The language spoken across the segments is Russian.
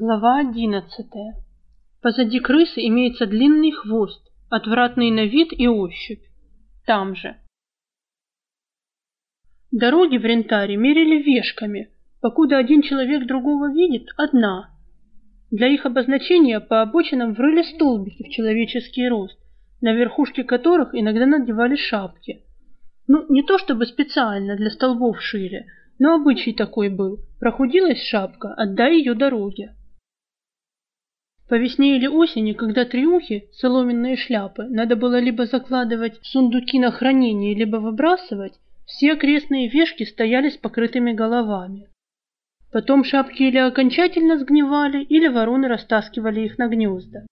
Глава одиннадцатая. Позади крысы имеется длинный хвост, отвратный на вид и ощупь. Там же. Дороги в Рентаре мерили вешками, покуда один человек другого видит – одна. Для их обозначения по обочинам врыли столбики в человеческий рост, на верхушке которых иногда надевали шапки. Ну, не то чтобы специально для столбов шире, но обычай такой был. Прохудилась шапка, отдай ее дороге. По весне или осени, когда триухи, соломенные шляпы, надо было либо закладывать в сундуки на хранение, либо выбрасывать, все окрестные вешки стояли с покрытыми головами. Потом шапки или окончательно сгнивали, или вороны растаскивали их на гнезда.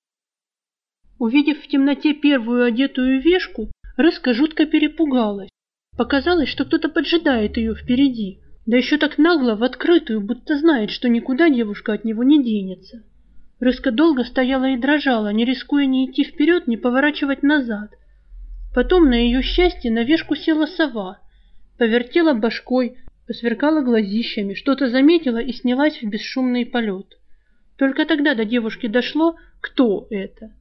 Увидев в темноте первую одетую вешку, Рыска жутко перепугалась. Показалось, что кто-то поджидает ее впереди, да еще так нагло в открытую, будто знает, что никуда девушка от него не денется. Рыска долго стояла и дрожала, не рискуя ни идти вперед, ни поворачивать назад. Потом на ее счастье на вешку села сова, повертела башкой, посверкала глазищами, что-то заметила и снялась в бесшумный полет. Только тогда до девушки дошло, кто это.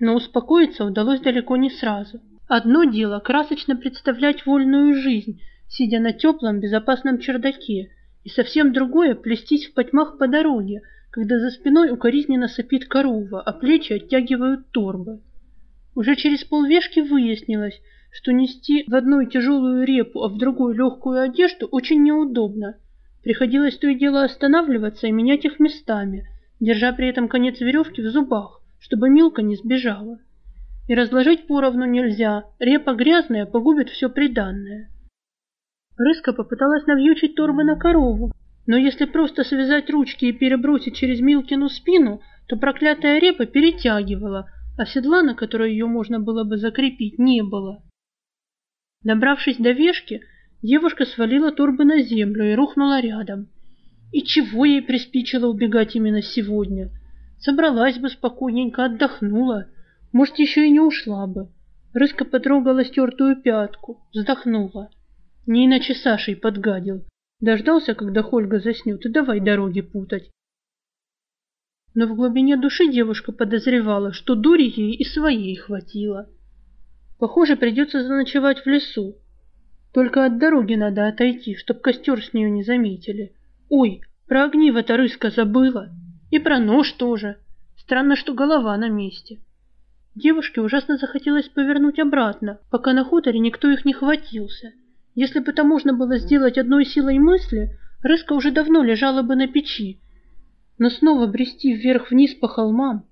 Но успокоиться удалось далеко не сразу. Одно дело красочно представлять вольную жизнь, сидя на теплом безопасном чердаке, и совсем другое плестись в потьмах по дороге, когда за спиной укоризненно сопит корова, а плечи оттягивают торбы. Уже через полвешки выяснилось, что нести в одной тяжелую репу, а в другую легкую одежду очень неудобно. Приходилось то и дело останавливаться и менять их местами, держа при этом конец веревки в зубах, чтобы Милка не сбежала. И разложить поровну нельзя, репа грязная погубит все приданное. Рыска попыталась навьючить торбы на корову, но если просто связать ручки и перебросить через Милкину спину, то проклятая репа перетягивала, а седла, на которой ее можно было бы закрепить, не было. Добравшись до вешки, девушка свалила торбы на землю и рухнула рядом. И чего ей приспичило убегать именно сегодня? Собралась бы спокойненько, отдохнула. Может, еще и не ушла бы. Рыска потрогала стертую пятку, вздохнула. Не иначе Сашей подгадил. Дождался, когда Хольга заснет, и давай дороги путать. Но в глубине души девушка подозревала, что дури ей и своей хватило. Похоже, придется заночевать в лесу. Только от дороги надо отойти, чтоб костер с нее не заметили. Ой, про огниво-то рыска забыла. И про нож тоже. Странно, что голова на месте. Девушке ужасно захотелось повернуть обратно, пока на хуторе никто их не хватился. Если бы это можно было сделать одной силой мысли, Рыска уже давно лежала бы на печи. Но снова брести вверх-вниз по холмам...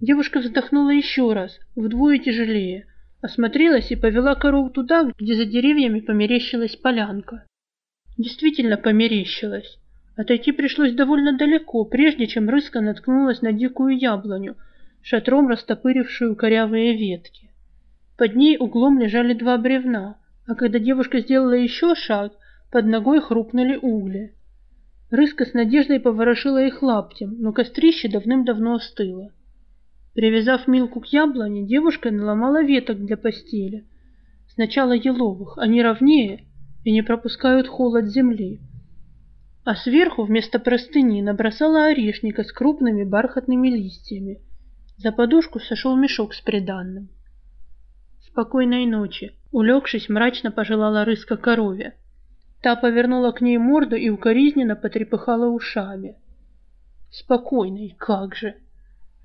Девушка вздохнула еще раз, вдвое тяжелее, осмотрелась и повела корову туда, где за деревьями померещилась полянка. Действительно померещилась. Отойти пришлось довольно далеко, прежде чем рыска наткнулась на дикую яблоню, шатром растопырившую корявые ветки. Под ней углом лежали два бревна, а когда девушка сделала еще шаг, под ногой хрупнули угли. Рыска с надеждой поворошила их лаптем, но кострище давным-давно остыло. Привязав Милку к яблоне, девушка наломала веток для постели. Сначала еловых, они ровнее и не пропускают холод земли. А сверху вместо простыни набросала орешника с крупными бархатными листьями. За подушку сошел мешок с приданным. Спокойной ночи. Улегшись, мрачно пожелала рыска корове. Та повернула к ней морду и укоризненно потрепыхала ушами. Спокойной, как же!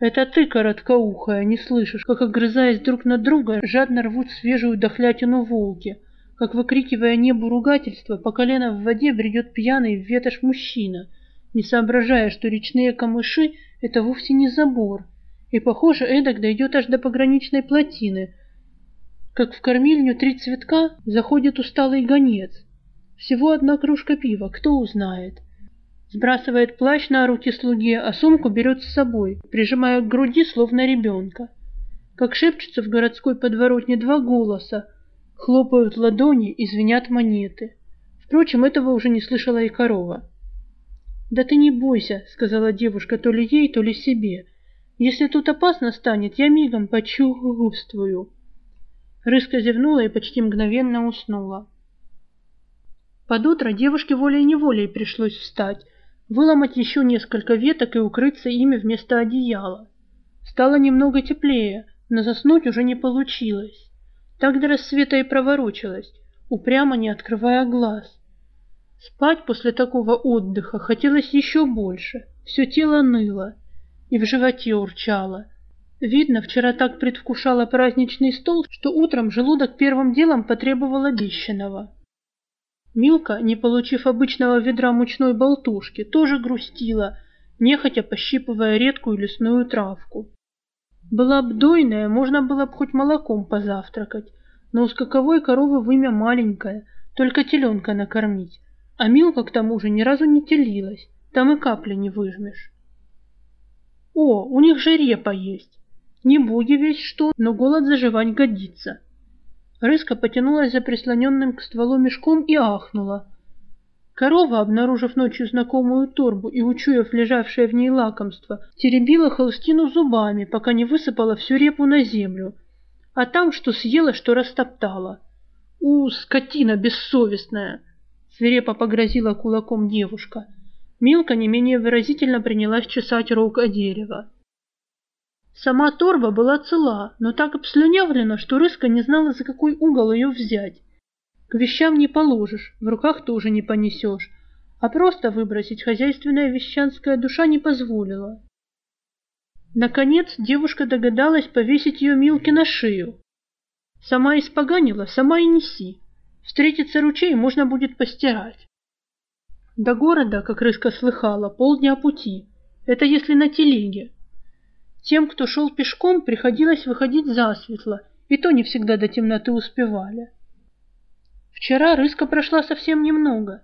Это ты, короткоухая, не слышишь, как, огрызаясь друг на друга, жадно рвут свежую дохлятину волки, как, выкрикивая небу ругательства, по колено в воде бредет пьяный в ветошь мужчина, не соображая, что речные камыши — это вовсе не забор, и, похоже, эдак дойдет аж до пограничной плотины — как в кормильню три цветка заходит усталый гонец. Всего одна кружка пива, кто узнает. Сбрасывает плащ на руки слуге, а сумку берет с собой, прижимая к груди, словно ребенка. Как шепчутся в городской подворотне два голоса, хлопают ладони и звенят монеты. Впрочем, этого уже не слышала и корова. «Да ты не бойся», — сказала девушка то ли ей, то ли себе. «Если тут опасно станет, я мигом почувствую». Рыска зевнула и почти мгновенно уснула. Под утро девушке волей-неволей пришлось встать, выломать еще несколько веток и укрыться ими вместо одеяла. Стало немного теплее, но заснуть уже не получилось. Так до рассвета и проворочилась, упрямо не открывая глаз. Спать после такого отдыха хотелось еще больше, все тело ныло и в животе урчало. Видно, вчера так предвкушала праздничный стол, что утром желудок первым делом потребовал обещанного. Милка, не получив обычного ведра мучной болтушки, тоже грустила, нехотя пощипывая редкую лесную травку. Была б дойная, можно было б хоть молоком позавтракать, но у скаковой коровы вымя маленькое, только теленка накормить, а Милка к тому же ни разу не телилась, там и капли не выжмешь. О, у них же репа есть. Не буги весь что, но голод заживать годится. Рыска потянулась за прислоненным к стволу мешком и ахнула. Корова, обнаружив ночью знакомую торбу и учуяв лежавшее в ней лакомство, теребила холстину зубами, пока не высыпала всю репу на землю, а там что съела, что растоптала. «У, скотина бессовестная!» — свирепо погрозила кулаком девушка. Милка не менее выразительно принялась чесать рог о дерево. Сама торба была цела, но так обслюнявлена, что Рыска не знала, за какой угол ее взять. К вещам не положишь, в руках тоже не понесешь, а просто выбросить хозяйственная вещанская душа не позволила. Наконец девушка догадалась повесить ее Милке на шею. Сама испоганила, сама и неси. Встретится ручей, можно будет постирать. До города, как Рыска слыхала, полдня пути. Это если на телеге. Тем, кто шел пешком, приходилось выходить засветло, и то не всегда до темноты успевали. Вчера рыска прошла совсем немного,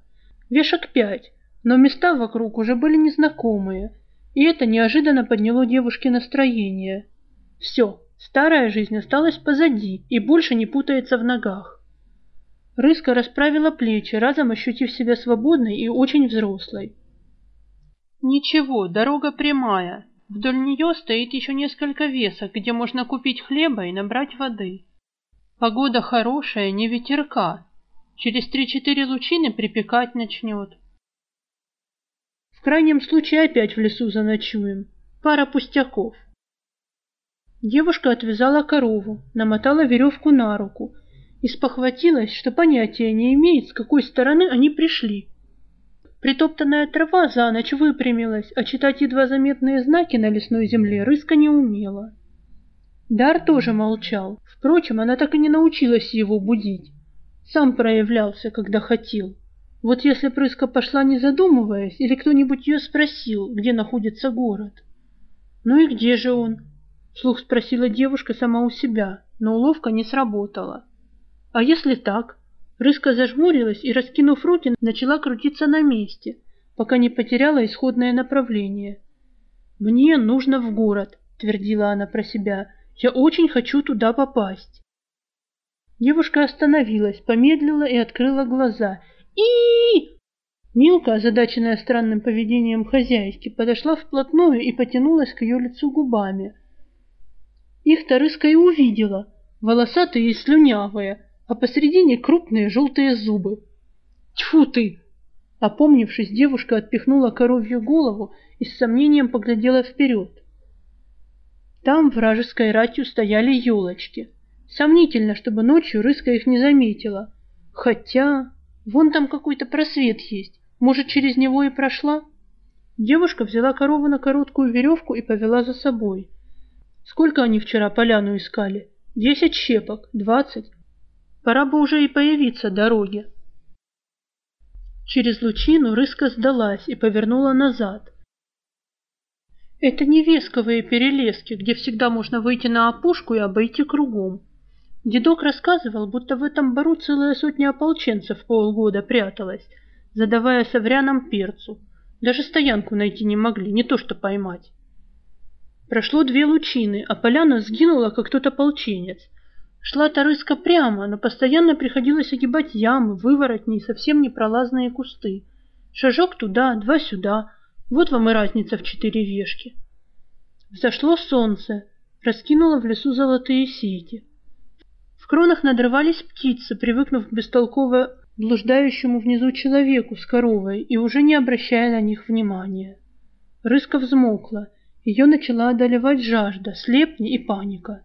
вешок пять, но места вокруг уже были незнакомые, и это неожиданно подняло девушке настроение. Все, старая жизнь осталась позади и больше не путается в ногах. Рыска расправила плечи, разом ощутив себя свободной и очень взрослой. Ничего, дорога прямая, Вдоль нее стоит еще несколько весок, где можно купить хлеба и набрать воды. Погода хорошая, не ветерка. Через три-четыре лучины припекать начнет. В крайнем случае опять в лесу заночуем. Пара пустяков. Девушка отвязала корову, намотала веревку на руку и спохватилась, что понятия не имеет, с какой стороны они пришли. Притоптанная трава за ночь выпрямилась, а читать едва заметные знаки на лесной земле рыска не умела. Дар тоже молчал. Впрочем, она так и не научилась его будить. Сам проявлялся, когда хотел. Вот если Прыска пошла не задумываясь, или кто-нибудь ее спросил, где находится город. «Ну и где же он?» — вслух спросила девушка сама у себя, но уловка не сработала. «А если так?» Рыска зажмурилась и, раскинув руки, начала крутиться на месте, пока не потеряла исходное направление. «Мне нужно в город», — твердила она про себя. «Я очень хочу туда попасть». Девушка остановилась, помедлила и открыла глаза. и Милка, озадаченная странным поведением хозяйки, подошла вплотную и потянулась к ее лицу губами. Их-то Рыска и увидела, волосатые и слюнявые, а посередине крупные желтые зубы. Тьфу ты! Опомнившись, девушка отпихнула коровью голову и с сомнением поглядела вперед. Там вражеской ратью стояли елочки. Сомнительно, чтобы ночью рыска их не заметила. Хотя, вон там какой-то просвет есть. Может, через него и прошла? Девушка взяла корову на короткую веревку и повела за собой. Сколько они вчера поляну искали? Десять щепок, двадцать. Пора бы уже и появиться дороге. Через лучину рыска сдалась и повернула назад. Это не весковые перелески, где всегда можно выйти на опушку и обойти кругом. Дедок рассказывал, будто в этом бару целая сотня ополченцев полгода пряталась, задавая саврянам перцу. Даже стоянку найти не могли, не то что поймать. Прошло две лучины, а поляна сгинула, как тот ополченец. Шла Тарыска прямо, но постоянно приходилось огибать ямы, выворотни и совсем непролазные кусты. Шажок туда, два сюда. Вот вам и разница в четыре вешки. Взошло солнце, раскинуло в лесу золотые сети. В кронах надрывались птицы, привыкнув к бестолково блуждающему внизу человеку с коровой и уже не обращая на них внимания. Рыска взмокла, ее начала одолевать жажда, слепни и паника.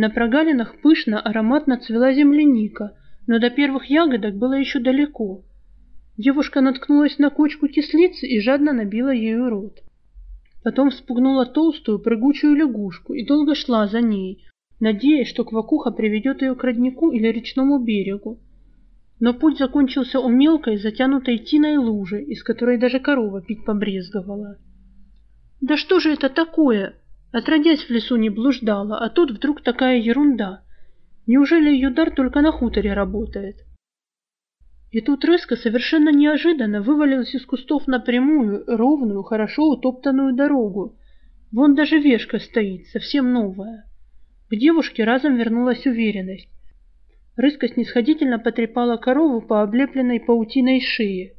На прогалинах пышно, ароматно цвела земляника, но до первых ягодок было еще далеко. Девушка наткнулась на кочку кислицы и жадно набила ею рот. Потом вспугнула толстую прыгучую лягушку и долго шла за ней, надеясь, что квакуха приведет ее к роднику или речному берегу. Но путь закончился у мелкой, затянутой тиной лужи, из которой даже корова пить побрезговала. «Да что же это такое?» Отродясь в лесу не блуждала, а тут вдруг такая ерунда. Неужели ее дар только на хуторе работает? И тут рыска совершенно неожиданно вывалилась из кустов на прямую, ровную, хорошо утоптанную дорогу. Вон даже вешка стоит, совсем новая. К девушке разом вернулась уверенность. Рыска снисходительно потрепала корову по облепленной паутиной шее.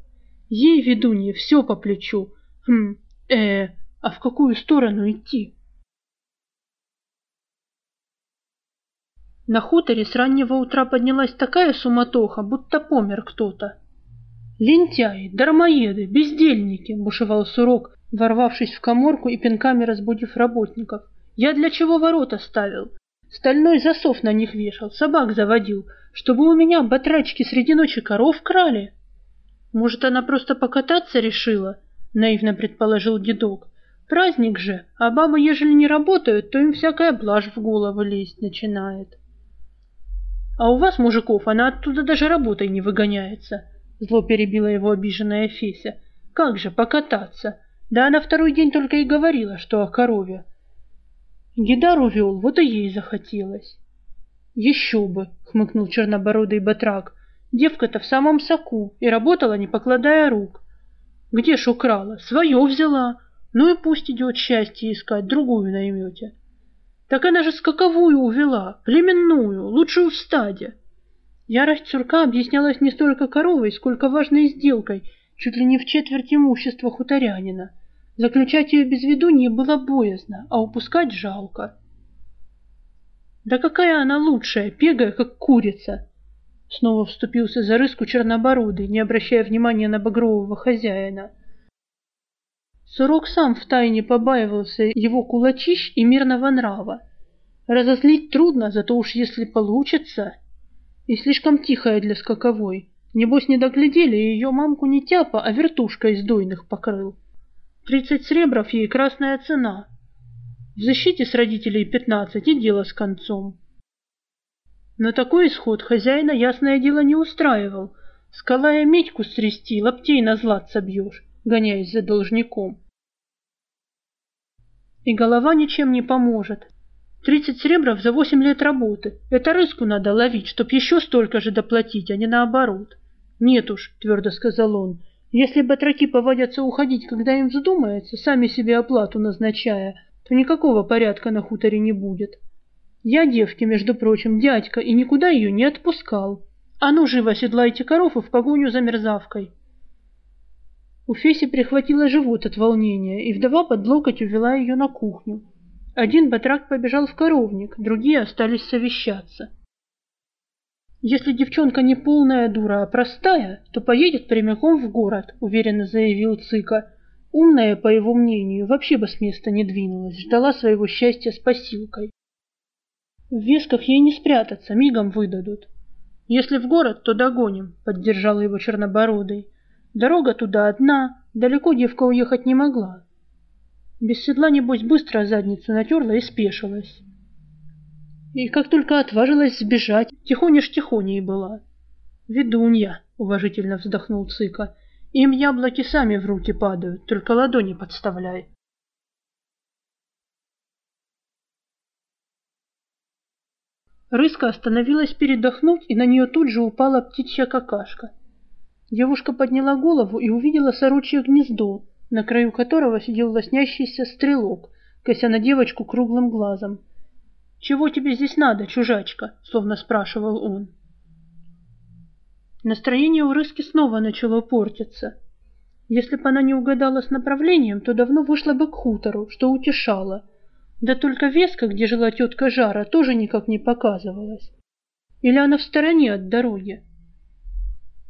Ей, ведунье, все по плечу. Хм, э, а в какую сторону идти? На хуторе с раннего утра поднялась такая суматоха, будто помер кто-то. «Лентяи, дармоеды, бездельники!» — бушевал Сурок, ворвавшись в коморку и пинками разбудив работников. «Я для чего ворота ставил? Стальной засов на них вешал, собак заводил, чтобы у меня батрачки среди ночи коров крали». «Может, она просто покататься решила?» — наивно предположил дедок. «Праздник же, а бабы, ежели не работают, то им всякая блажь в голову лезть начинает». А у вас, мужиков, она оттуда даже работой не выгоняется. Зло перебила его обиженная Феся. Как же покататься? Да она второй день только и говорила, что о корове. Гидар увел, вот и ей захотелось. Еще бы, хмыкнул чернобородый батрак. Девка-то в самом соку и работала, не покладая рук. Где ж украла? Свое взяла. Ну и пусть идет счастье искать, другую наймете. Так она же скаковую увела, племенную, лучшую в стаде. Ярость сурка объяснялась не столько коровой, сколько важной сделкой, чуть ли не в четверть имущества хуторянина. Заключать ее без ведуньи было боязно, а упускать жалко. Да какая она лучшая, пегая, как курица! Снова вступился за рыску чернобородый, не обращая внимания на багрового хозяина. Сурок сам втайне побаивался его кулачищ и мирного нрава. Разозлить трудно, зато уж если получится. И слишком тихая для скаковой. Небось не доглядели, и ее мамку не тяпа, а вертушка из дойных покрыл. Тридцать сребров ей красная цена. В защите с родителей пятнадцать и дело с концом. Но такой исход хозяина, ясное дело, не устраивал. Скалая медьку стрясти, лаптей на злат собьешь гоняясь за должником. И голова ничем не поможет. Тридцать сребров за восемь лет работы. Это рыску надо ловить, чтоб еще столько же доплатить, а не наоборот. Нет уж, твердо сказал он, если батраки поводятся уходить, когда им вздумается, сами себе оплату назначая, то никакого порядка на хуторе не будет. Я девке, между прочим, дядька, и никуда ее не отпускал. А ну живо седлайте коров и в погоню за мерзавкой. У Феси прихватило живот от волнения, и вдова под локоть увела ее на кухню. Один батрак побежал в коровник, другие остались совещаться. «Если девчонка не полная дура, а простая, то поедет прямиком в город», — уверенно заявил Цыка. Умная, по его мнению, вообще бы с места не двинулась, ждала своего счастья с посилкой. В весках ей не спрятаться, мигом выдадут. «Если в город, то догоним», — поддержал его Чернобородый. Дорога туда одна, далеко девка уехать не могла. Без седла, небось, быстро задницу натерла и спешилась. И как только отважилась сбежать, тихонешь-тихоней была. «Ведунья», — уважительно вздохнул Цыка, — «им яблоки сами в руки падают, только ладони подставляй». Рыска остановилась передохнуть, и на нее тут же упала птичья какашка. Девушка подняла голову и увидела сорочье гнездо, на краю которого сидел лоснящийся стрелок, кося на девочку круглым глазом. «Чего тебе здесь надо, чужачка?» — словно спрашивал он. Настроение у Рыски снова начало портиться. Если бы она не угадала с направлением, то давно вышла бы к хутору, что утешало. Да только веска, где жила тетка Жара, тоже никак не показывалась. Или она в стороне от дороги.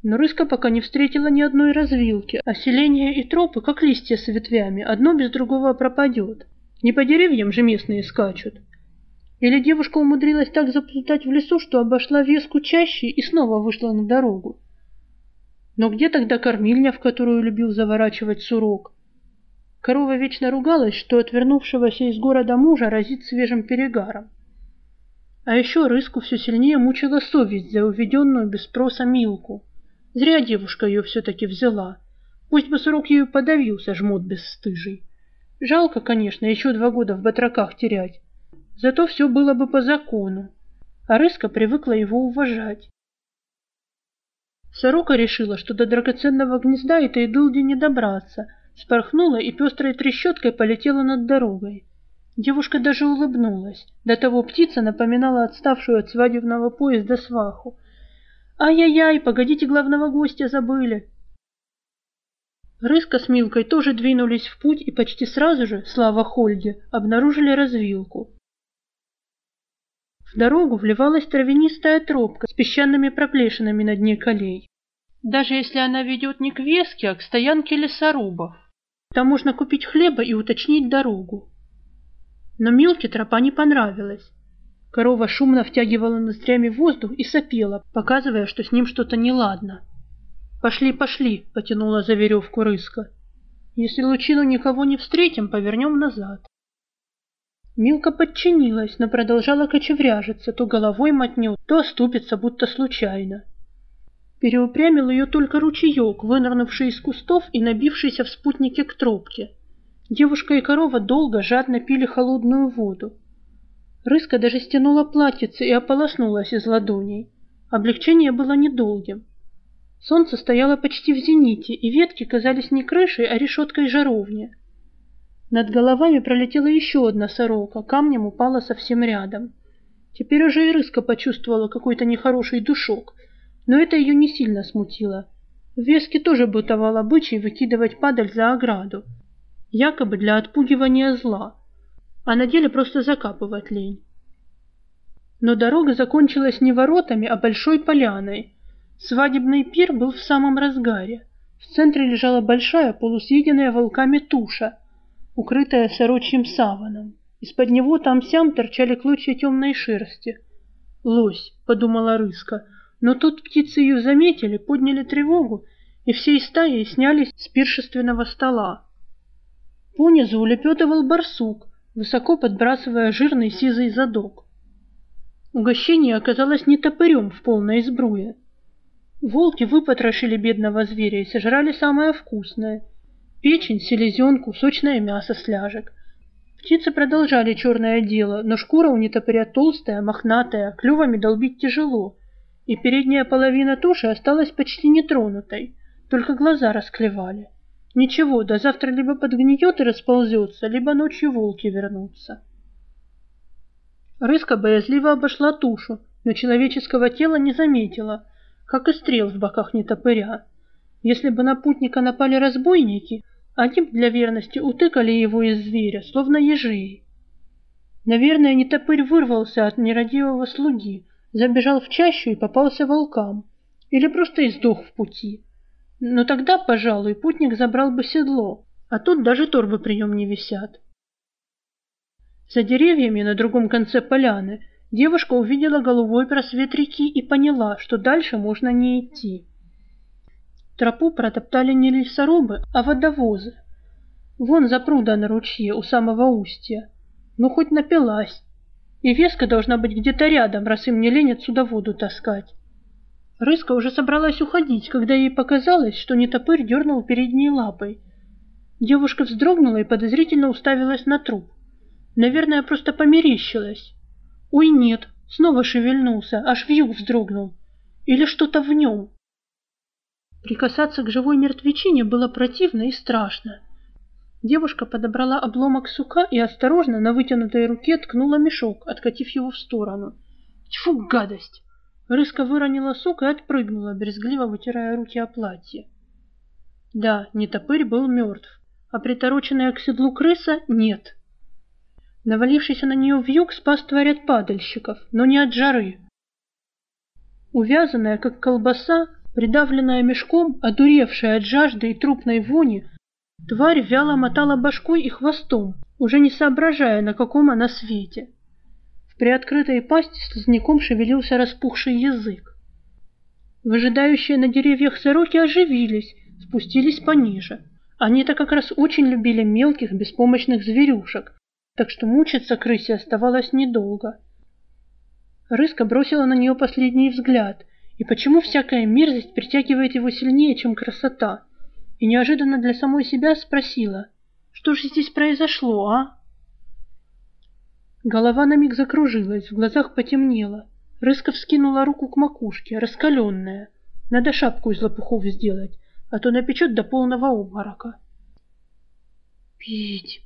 Но рыска пока не встретила ни одной развилки, а селения и тропы, как листья с ветвями, одно без другого пропадет. Не по деревьям же местные скачут. Или девушка умудрилась так заплутать в лесу, что обошла веску чаще и снова вышла на дорогу. Но где тогда кормильня, в которую любил заворачивать сурок? Корова вечно ругалась, что отвернувшегося из города мужа разит свежим перегаром. А еще рыску все сильнее мучила совесть за уведенную без спроса Милку. Зря девушка ее все-таки взяла. Пусть бы срок ее подавился, жмот бесстыжий. Жалко, конечно, еще два года в батраках терять. Зато все было бы по закону. А рыска привыкла его уважать. Сорока решила, что до драгоценного гнезда этой дылди не добраться, спорхнула и пестрой трещоткой полетела над дорогой. Девушка даже улыбнулась. До того птица напоминала отставшую от свадебного поезда сваху. «Ай-яй-яй, погодите, главного гостя забыли!» Рыска с Милкой тоже двинулись в путь и почти сразу же, слава Хольге, обнаружили развилку. В дорогу вливалась травянистая тропка с песчаными проплешинами на дне колей. Даже если она ведет не к Веске, а к стоянке лесорубов. Там можно купить хлеба и уточнить дорогу. Но Милке тропа не понравилась. Корова шумно втягивала ноздрями воздух и сопела, показывая, что с ним что-то неладно. «Пошли, пошли!» — потянула за веревку рыска. «Если лучину никого не встретим, повернем назад». Милка подчинилась, но продолжала кочевряжиться, то головой мотнет, то оступится, будто случайно. Переупрямил ее только ручеек, вынырнувший из кустов и набившийся в спутнике к тропке. Девушка и корова долго, жадно пили холодную воду. Рыска даже стянула платьице и ополоснулась из ладоней. Облегчение было недолгим. Солнце стояло почти в зените, и ветки казались не крышей, а решеткой жаровни. Над головами пролетела еще одна сорока, камнем упала совсем рядом. Теперь уже и Рыска почувствовала какой-то нехороший душок, но это ее не сильно смутило. В Веске тоже бытовал обычай выкидывать падаль за ограду, якобы для отпугивания зла, а на деле просто закапывать лень. Но дорога закончилась не воротами, а большой поляной. Свадебный пир был в самом разгаре. В центре лежала большая полусъеденная волками туша, укрытая сорочьим саваном. Из-под него там-сям торчали клочья темной шерсти. «Лось», — подумала Рыска, но тут птицы ее заметили, подняли тревогу и всей стаей снялись с пиршественного стола. Понизу улепетывал барсук, высоко подбрасывая жирный сизый задок. Угощение оказалось не топырем в полной сбруе. Волки выпотрошили бедного зверя и сожрали самое вкусное — Печень, селезенку, сочное мясо с ляжек. Птицы продолжали черное дело, но шкура у нетопыря толстая, мохнатая, клювами долбить тяжело, и передняя половина туши осталась почти нетронутой, только глаза расклевали. Ничего, до завтра либо подгниет и расползется, либо ночью волки вернутся. Рыска боязливо обошла тушу, но человеческого тела не заметила, как и стрел в боках нетопыря. Если бы на путника напали разбойники, они для верности утыкали его из зверя, словно ежей. Наверное, нетопырь вырвался от нерадивого слуги, забежал в чащу и попался волкам, или просто издох в пути. Но тогда, пожалуй, путник забрал бы седло, а тут даже торбы при нем не висят. За деревьями на другом конце поляны девушка увидела голубой просвет реки и поняла, что дальше можно не идти. Тропу протоптали не лесорубы, а водовозы. Вон запруда на ручье у самого устья. Ну, хоть напилась. И веска должна быть где-то рядом, раз им не лень отсюда воду таскать. Рыска уже собралась уходить, когда ей показалось, что нетопырь дернул передней лапой. Девушка вздрогнула и подозрительно уставилась на труп. Наверное, просто померещилась. Ой, нет, снова шевельнулся, аж вьюг вздрогнул. Или что-то в нем. Прикасаться к живой мертвечине было противно и страшно. Девушка подобрала обломок сука и осторожно на вытянутой руке ткнула мешок, откатив его в сторону. Тьфу, гадость! Рыска выронила сук и отпрыгнула, брезгливо вытирая руки о платье. Да, нетопырь был мертв, а притороченная к седлу крыса — нет. Навалившийся на нее вьюг спас тварь от падальщиков, но не от жары. Увязанная, как колбаса, Придавленная мешком, одуревшая от жажды и трупной вони, тварь вяло мотала башкой и хвостом, уже не соображая, на каком она свете. В приоткрытой пасти слизняком шевелился распухший язык. Выжидающие на деревьях сороки оживились, спустились пониже. Они-то как раз очень любили мелких, беспомощных зверюшек, так что мучиться крысе оставалось недолго. Рыска бросила на нее последний взгляд, и почему всякая мерзость притягивает его сильнее, чем красота, и неожиданно для самой себя спросила, что же здесь произошло, а? Голова на миг закружилась, в глазах потемнело. Рыска вскинула руку к макушке, раскаленная. Надо шапку из лопухов сделать, а то напечет до полного обморока. Пить.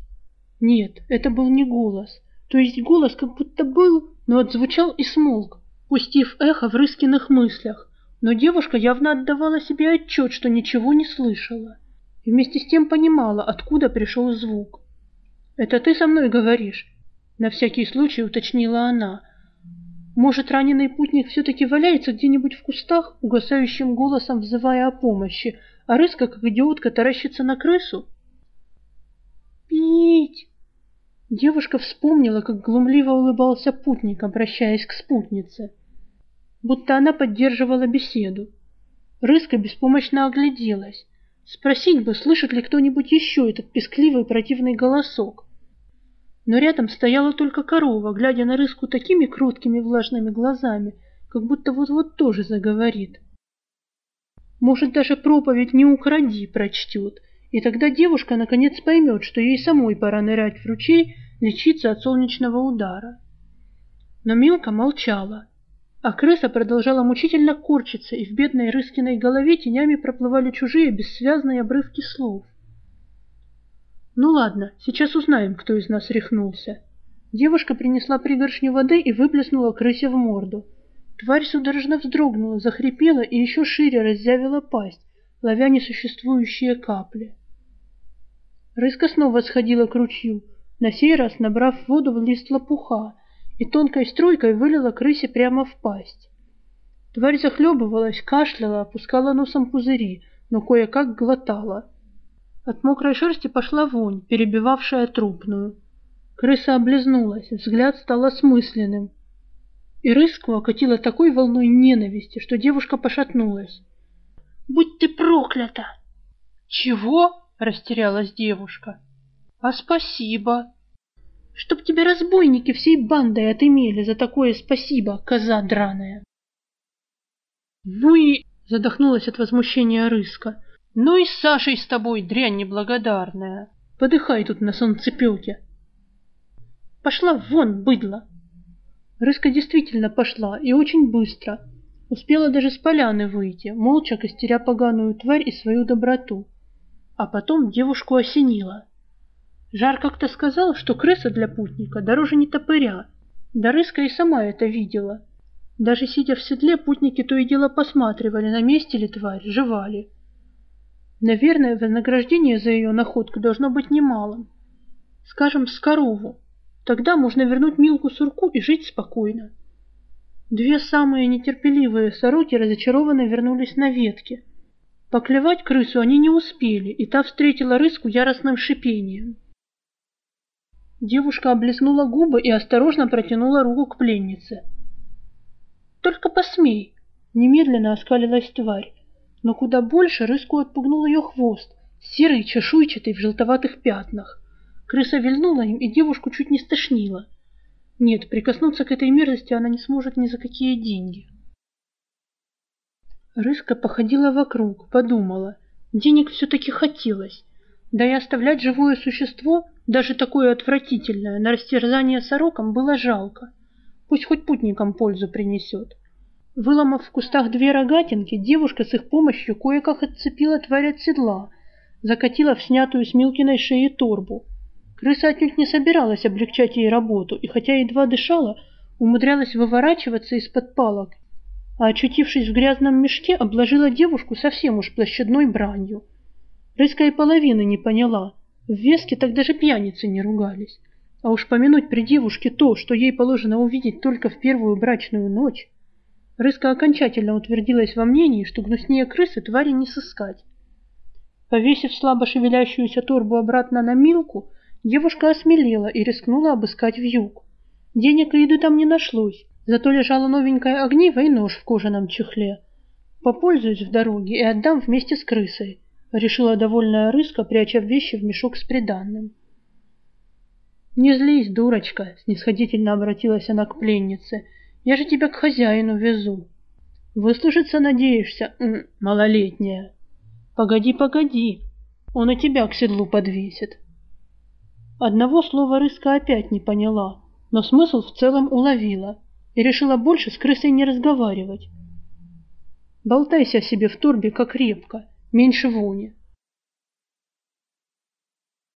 Нет, это был не голос. То есть голос как будто был, но отзвучал и смолк, пустив эхо в Рыскиных мыслях. Но девушка явно отдавала себе отчет, что ничего не слышала. И вместе с тем понимала, откуда пришел звук. «Это ты со мной говоришь?» На всякий случай уточнила она. «Может, раненый путник все-таки валяется где-нибудь в кустах, угасающим голосом взывая о помощи, а рыска, как идиотка, таращится на крысу?» «Пить!» Девушка вспомнила, как глумливо улыбался путник, обращаясь к спутнице. Будто она поддерживала беседу. Рыска беспомощно огляделась. Спросить бы, слышит ли кто-нибудь еще этот пескливый противный голосок. Но рядом стояла только корова, глядя на рыску такими кроткими влажными глазами, как будто вот-вот тоже заговорит. Может, даже проповедь «Не укради» прочтет, и тогда девушка наконец поймет, что ей самой пора нырять в ручей, лечиться от солнечного удара. Но Милка молчала, а крыса продолжала мучительно корчиться, и в бедной Рыскиной голове тенями проплывали чужие бессвязные обрывки слов. «Ну ладно, сейчас узнаем, кто из нас рехнулся». Девушка принесла пригоршню воды и выплеснула крысе в морду. Тварь судорожно вздрогнула, захрипела и еще шире разъявила пасть, ловя несуществующие капли. Рыска снова сходила к ручью, на сей раз набрав воду в лист лопуха, и тонкой струйкой вылила крысе прямо в пасть. Тварь захлебывалась, кашляла, опускала носом пузыри, но кое-как глотала. От мокрой шерсти пошла вонь, перебивавшая трупную. Крыса облизнулась, взгляд стал осмысленным. И рыску окатила такой волной ненависти, что девушка пошатнулась. «Будь ты проклята!» «Чего?» — растерялась девушка. «А спасибо!» «Чтоб тебе разбойники всей бандой отымели за такое спасибо, коза драная!» «Ну и...» — задохнулась от возмущения рыска. «Ну и с Сашей с тобой, дрянь неблагодарная! Подыхай тут на солнцепеке!» «Пошла вон, быдло!» Рыска действительно пошла, и очень быстро. Успела даже с поляны выйти, молча костеря поганую тварь и свою доброту. А потом девушку осенило. Жар как-то сказал, что крыса для путника дороже не топыря. Да Рыска и сама это видела. Даже сидя в седле, путники то и дело посматривали, на месте ли тварь, жевали. Наверное, вознаграждение за ее находку должно быть немалым. Скажем, с корову. Тогда можно вернуть Милку Сурку и жить спокойно. Две самые нетерпеливые сороки разочарованно вернулись на ветке. Поклевать крысу они не успели, и та встретила рыску яростным шипением. Девушка облизнула губы и осторожно протянула руку к пленнице. «Только посмей!» Немедленно оскалилась тварь, но куда больше рыску отпугнул ее хвост, серый, чешуйчатый, в желтоватых пятнах. Крыса вильнула им, и девушку чуть не стошнила. Нет, прикоснуться к этой мерзости она не сможет ни за какие деньги. Рыска походила вокруг, подумала. Денег все-таки хотелось. Да и оставлять живое существо, даже такое отвратительное, на растерзание сорокам было жалко. Пусть хоть путникам пользу принесет. Выломав в кустах две рогатинки, девушка с их помощью кое-как отцепила тварь от седла, закатила в снятую с Милкиной шеи торбу. Крыса отнюдь не собиралась облегчать ей работу, и хотя едва дышала, умудрялась выворачиваться из-под палок а, очутившись в грязном мешке, обложила девушку совсем уж площадной бранью. Рыска и половины не поняла. В Веске так даже пьяницы не ругались. А уж помянуть при девушке то, что ей положено увидеть только в первую брачную ночь. Рыска окончательно утвердилась во мнении, что гнуснее крысы твари не сыскать. Повесив слабо шевелящуюся торбу обратно на Милку, девушка осмелела и рискнула обыскать вьюг. Денег и еды там не нашлось, зато лежало новенькое огниво и нож в кожаном чехле. Попользуюсь в дороге и отдам вместе с крысой, решила довольная рыска, пряча вещи в мешок с приданным. Не злись, дурочка, снисходительно обратилась она к пленнице. Я же тебя к хозяину везу. Выслужиться надеешься, малолетняя? Погоди, погоди, он и тебя к седлу подвесит. Одного слова рыска опять не поняла, но смысл в целом уловила и решила больше с крысой не разговаривать. Болтайся себе в турбе, как репка, меньше вони.